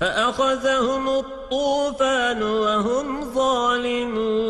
فأخذهم الطوفان وهم ظالمون.